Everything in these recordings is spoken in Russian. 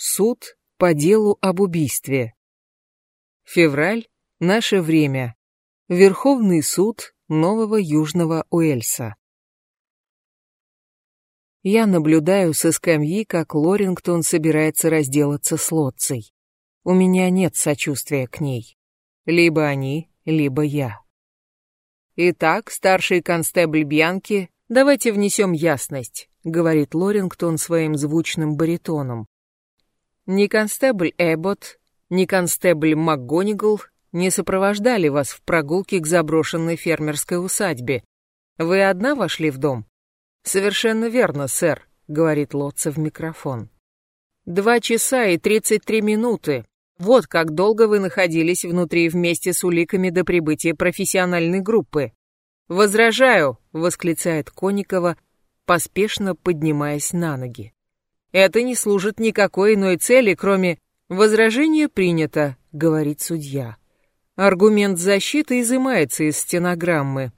Суд по делу об убийстве. Февраль. Наше время. Верховный суд Нового Южного Уэльса. Я наблюдаю со скамьи, как Лорингтон собирается разделаться с Лотцей. У меня нет сочувствия к ней. Либо они, либо я. Итак, старший констебль Бьянки, давайте внесем ясность, говорит Лорингтон своим звучным баритоном. Ни констебль Эббот, ни констебль МакГонигал не сопровождали вас в прогулке к заброшенной фермерской усадьбе. Вы одна вошли в дом? Совершенно верно, сэр, говорит Лотца в микрофон. Два часа и тридцать три минуты. Вот как долго вы находились внутри вместе с уликами до прибытия профессиональной группы. Возражаю, восклицает Коникова, поспешно поднимаясь на ноги. Это не служит никакой иной цели, кроме «возражение принято», — говорит судья. Аргумент защиты изымается из стенограммы.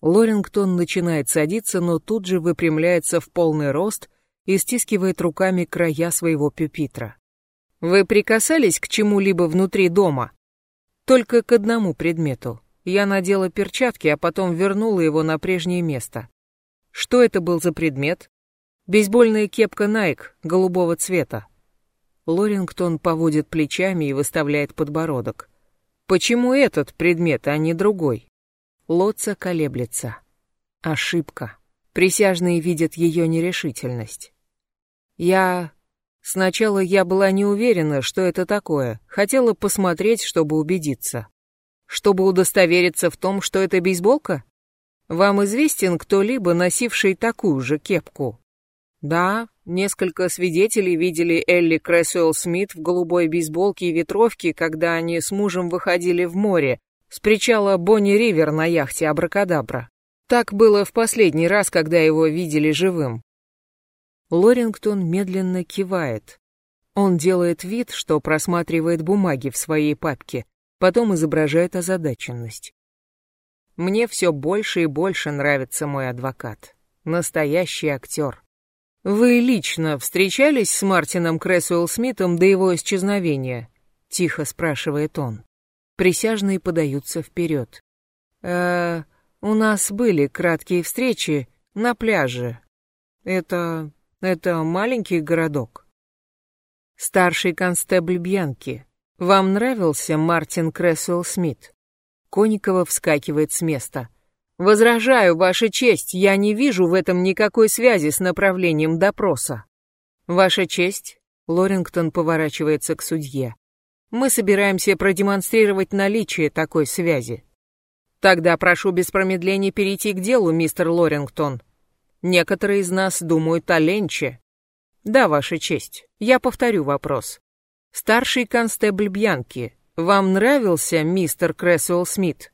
Лорингтон начинает садиться, но тут же выпрямляется в полный рост и стискивает руками края своего пюпитра. «Вы прикасались к чему-либо внутри дома?» «Только к одному предмету. Я надела перчатки, а потом вернула его на прежнее место. Что это был за предмет?» Бейсбольная кепка Nike голубого цвета. Лорингтон поводит плечами и выставляет подбородок. Почему этот предмет, а не другой? Лотца колеблется. Ошибка. Присяжные видят ее нерешительность. Я... Сначала я была не уверена, что это такое. Хотела посмотреть, чтобы убедиться. Чтобы удостовериться в том, что это бейсболка? Вам известен кто-либо, носивший такую же кепку? Да, несколько свидетелей видели Элли Крэсуэлл Смит в голубой бейсболке и ветровке, когда они с мужем выходили в море, с причала Бонни Ривер на яхте Абракадабра. Так было в последний раз, когда его видели живым. Лорингтон медленно кивает. Он делает вид, что просматривает бумаги в своей папке, потом изображает озадаченность. Мне все больше и больше нравится мой адвокат. Настоящий актер. «Вы лично встречались с Мартином Крэсуэлл Смитом до его исчезновения?» — тихо спрашивает он. Присяжные подаются вперед. «Э, у нас были краткие встречи на пляже. Это... это маленький городок». «Старший констебль Бьянки, вам нравился Мартин Крэсуэлл Смит?» Коникова вскакивает с места. Возражаю, Ваша честь, я не вижу в этом никакой связи с направлением допроса. Ваша честь, Лорингтон поворачивается к судье. Мы собираемся продемонстрировать наличие такой связи. Тогда прошу без промедления перейти к делу, мистер Лорингтон. Некоторые из нас думают о Ленче. Да, Ваша честь, я повторю вопрос. Старший констебль Бьянки, вам нравился мистер Крэсуэлл Смит?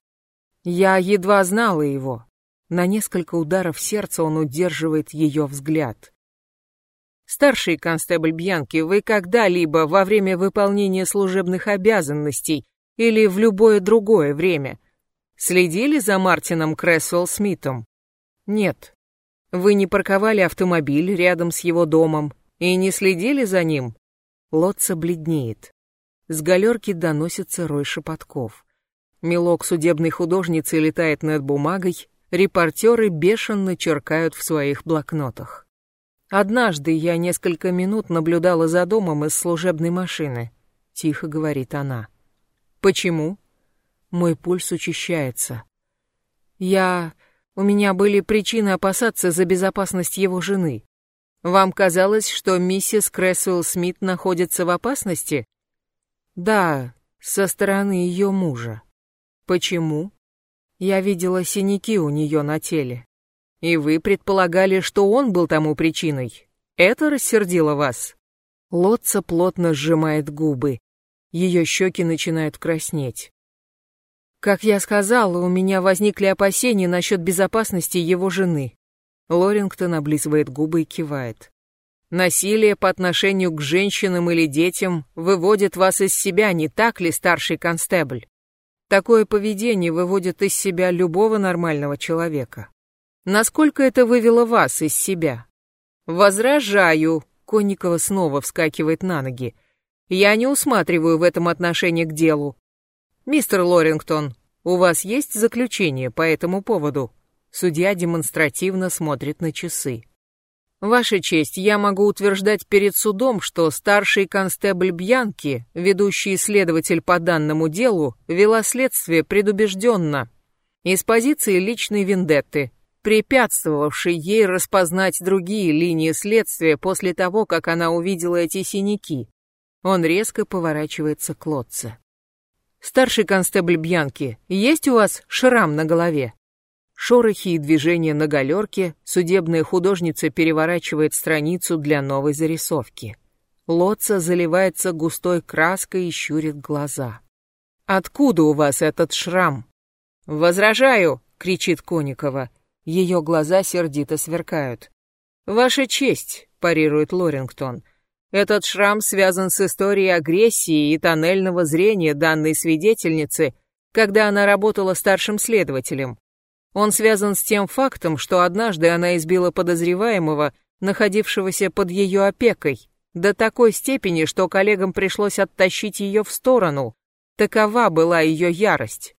Я едва знала его. На несколько ударов сердца он удерживает ее взгляд. Старший констебль Бьянки, вы когда-либо во время выполнения служебных обязанностей или в любое другое время следили за Мартином Крэсуэлл Смитом? Нет. Вы не парковали автомобиль рядом с его домом и не следили за ним? Лотца бледнеет. С галерки доносится рой шепотков. Мелок судебной художницы летает над бумагой, репортеры бешено черкают в своих блокнотах. Однажды я несколько минут наблюдала за домом из служебной машины. Тихо говорит она. Почему? Мой пульс учащается. Я... У меня были причины опасаться за безопасность его жены. Вам казалось, что миссис Крэсуэлл Смит находится в опасности? Да, со стороны ее мужа. Почему? Я видела синяки у нее на теле. И вы предполагали, что он был тому причиной. Это рассердило вас? Лотца плотно сжимает губы. Ее щеки начинают краснеть. Как я сказала, у меня возникли опасения насчет безопасности его жены. Лорингтон облизывает губы и кивает. Насилие по отношению к женщинам или детям выводит вас из себя, не так ли, старший констебль? Такое поведение выводит из себя любого нормального человека. Насколько это вывело вас из себя? Возражаю, Конникова снова вскакивает на ноги. Я не усматриваю в этом отношение к делу. Мистер Лорингтон, у вас есть заключение по этому поводу? Судья демонстративно смотрит на часы. Ваша честь, я могу утверждать перед судом, что старший констебль Бьянки, ведущий следователь по данному делу, вела следствие предубежденно, из позиции личной вендетты, препятствовавшей ей распознать другие линии следствия после того, как она увидела эти синяки. Он резко поворачивается к Лотце. «Старший констебль Бьянки, есть у вас шрам на голове?» Шорохи и движения на галерке, судебная художница переворачивает страницу для новой зарисовки. Лотца заливается густой краской и щурит глаза. «Откуда у вас этот шрам?» «Возражаю!» — кричит Коникова. Ее глаза сердито сверкают. «Ваша честь!» — парирует Лорингтон. «Этот шрам связан с историей агрессии и тоннельного зрения данной свидетельницы, когда она работала старшим следователем. Он связан с тем фактом, что однажды она избила подозреваемого, находившегося под ее опекой, до такой степени, что коллегам пришлось оттащить ее в сторону. Такова была ее ярость.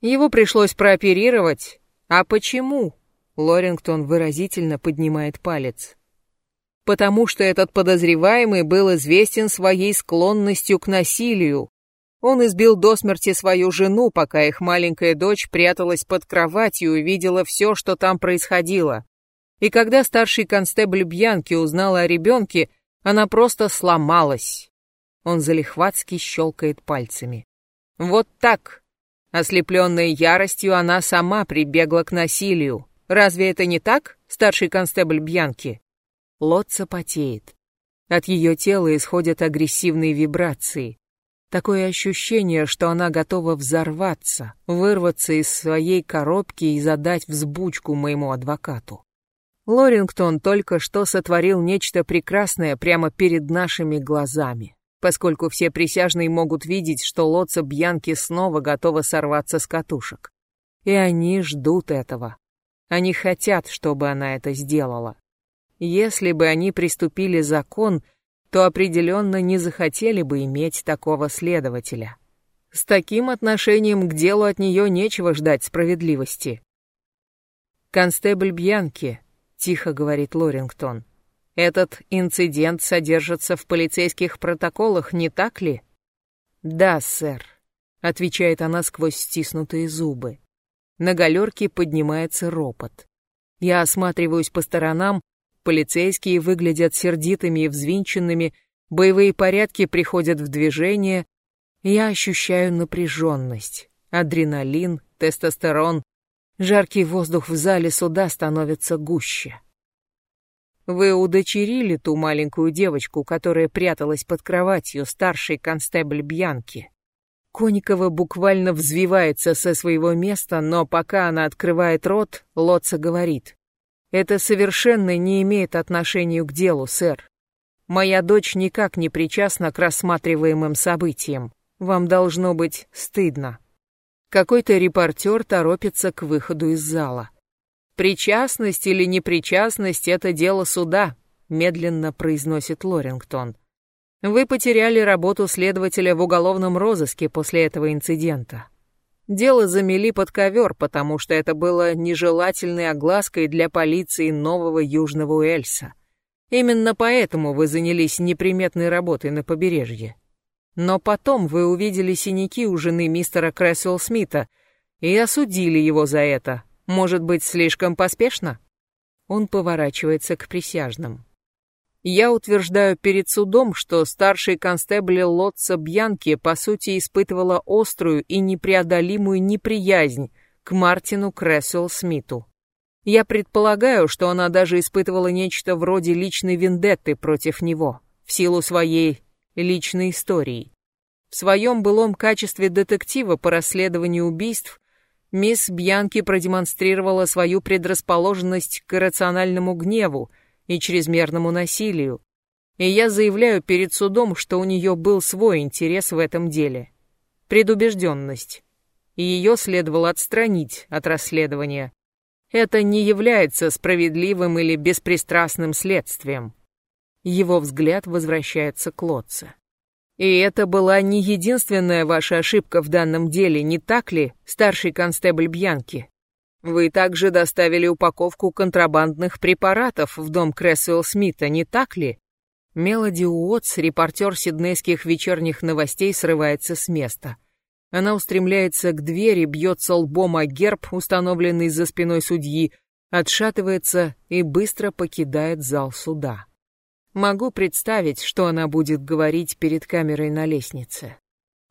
Его пришлось прооперировать. А почему? Лорингтон выразительно поднимает палец. Потому что этот подозреваемый был известен своей склонностью к насилию, он избил до смерти свою жену, пока их маленькая дочь пряталась под кроватью и видела все, что там происходило. И когда старший констебль Бьянки узнала о ребенке, она просто сломалась. Он залихватски щелкает пальцами. Вот так. Ослепленная яростью, она сама прибегла к насилию. Разве это не так, старший констебль Бьянки? Лотца потеет. От ее тела исходят агрессивные вибрации. Такое ощущение, что она готова взорваться, вырваться из своей коробки и задать взбучку моему адвокату. Лорингтон только что сотворил нечто прекрасное прямо перед нашими глазами, поскольку все присяжные могут видеть, что лоца Бьянки снова готова сорваться с катушек. И они ждут этого. Они хотят, чтобы она это сделала. Если бы они приступили закон — то определенно не захотели бы иметь такого следователя. С таким отношением к делу от нее нечего ждать справедливости. «Констебль Бьянки», — тихо говорит Лорингтон, — «этот инцидент содержится в полицейских протоколах, не так ли?» «Да, сэр», — отвечает она сквозь стиснутые зубы. На галерке поднимается ропот. Я осматриваюсь по сторонам, Полицейские выглядят сердитыми и взвинченными, боевые порядки приходят в движение. Я ощущаю напряженность, адреналин, тестостерон. Жаркий воздух в зале суда становится гуще. Вы удочерили ту маленькую девочку, которая пряталась под кроватью старшей констебль Бьянки. Коникова буквально взвивается со своего места, но пока она открывает рот, Лотца говорит. Это совершенно не имеет отношения к делу, сэр. Моя дочь никак не причастна к рассматриваемым событиям. Вам должно быть стыдно. Какой-то репортер торопится к выходу из зала. Причастность или непричастность — это дело суда, медленно произносит Лорингтон. Вы потеряли работу следователя в уголовном розыске после этого инцидента. Дело замели под ковер, потому что это было нежелательной оглаской для полиции Нового Южного Уэльса. Именно поэтому вы занялись неприметной работой на побережье. Но потом вы увидели синяки у жены мистера Крэсвелл Смита и осудили его за это. Может быть, слишком поспешно? Он поворачивается к присяжным. Я утверждаю перед судом, что старший констебль Лотца Бьянки по сути испытывала острую и непреодолимую неприязнь к Мартину Крессел Смиту. Я предполагаю, что она даже испытывала нечто вроде личной вендетты против него, в силу своей личной истории. В своем былом качестве детектива по расследованию убийств мисс Бьянки продемонстрировала свою предрасположенность к иррациональному гневу, и чрезмерному насилию. И я заявляю перед судом, что у нее был свой интерес в этом деле. Предубежденность. И ее следовало отстранить от расследования. Это не является справедливым или беспристрастным следствием. Его взгляд возвращается к Лотце. И это была не единственная ваша ошибка в данном деле, не так ли, старший констебль Бьянки? Вы также доставили упаковку контрабандных препаратов в дом Крэсуэлл Смита, не так ли? Мелоди Уотс, репортер сиднейских вечерних новостей, срывается с места. Она устремляется к двери, бьется лбом о герб, установленный за спиной судьи, отшатывается и быстро покидает зал суда. Могу представить, что она будет говорить перед камерой на лестнице.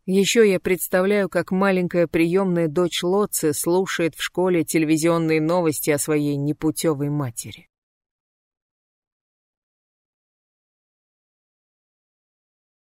Еще я представляю, как маленькая приемная дочь Лотцы слушает в школе телевизионные новости о своей непутевой матери.